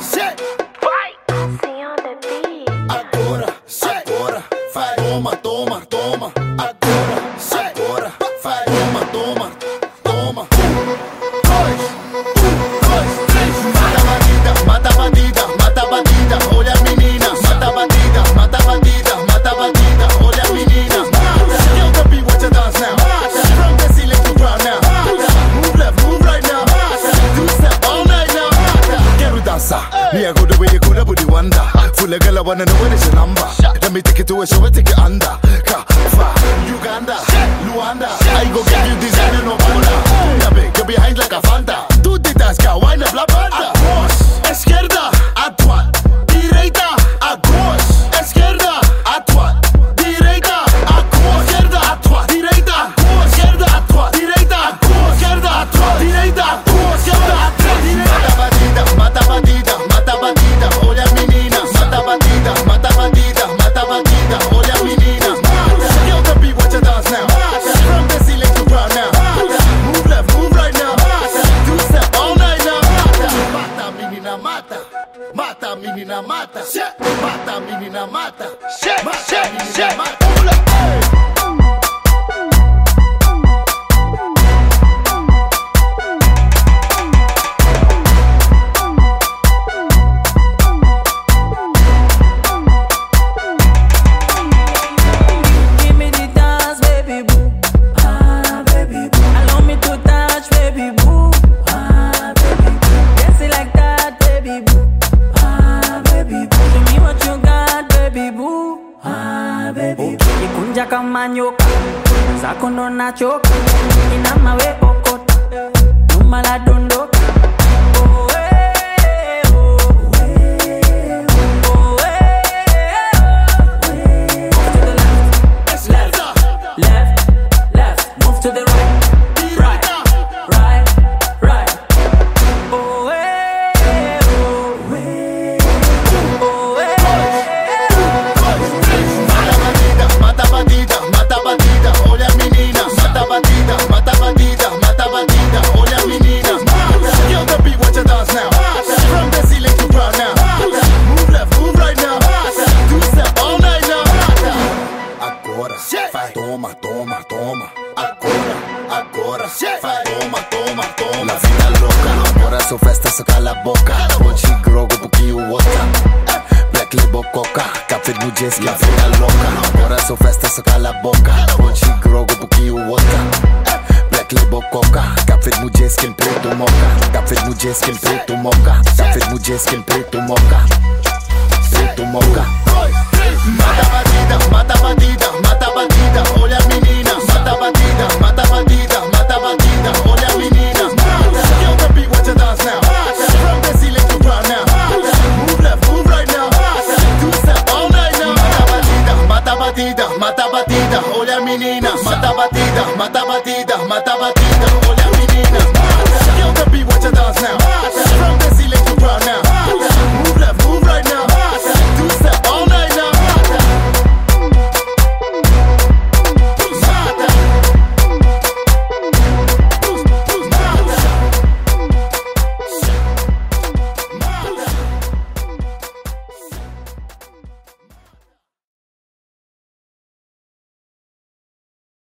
cê vai. Agora, agora, vai, toma, toma, toma. Agora. Me Yeah, go the way you go, the booty wonder. Full of girl, I wanna know what is your number. Let me take it to a show, I take it under. Kafa, Uganda, Luanda. I go get you this and no border. Get behind like a Fanta. Do the task, wine up la banda. Esquerda. menina mata, mata a menina mata. Ah, baby. Oh, Ukikunja kama nyoka. Zako ndo nachoka, inamawe okota nyuma la dunia toma, toma. La vida loca, ahora su festa saca la boca. Mochi grogo, buki uota. Black label coca, café mujeres, la vida loca. Ahora su festa saca la boca. Mochi grogo, buki uota. Black label coca, café mujeres que el preto moca. Café mujeres que el preto moca. Café mujeres que preto moca. Preto moca. batida, mata batida, olha a menina, mata batida, mata batida.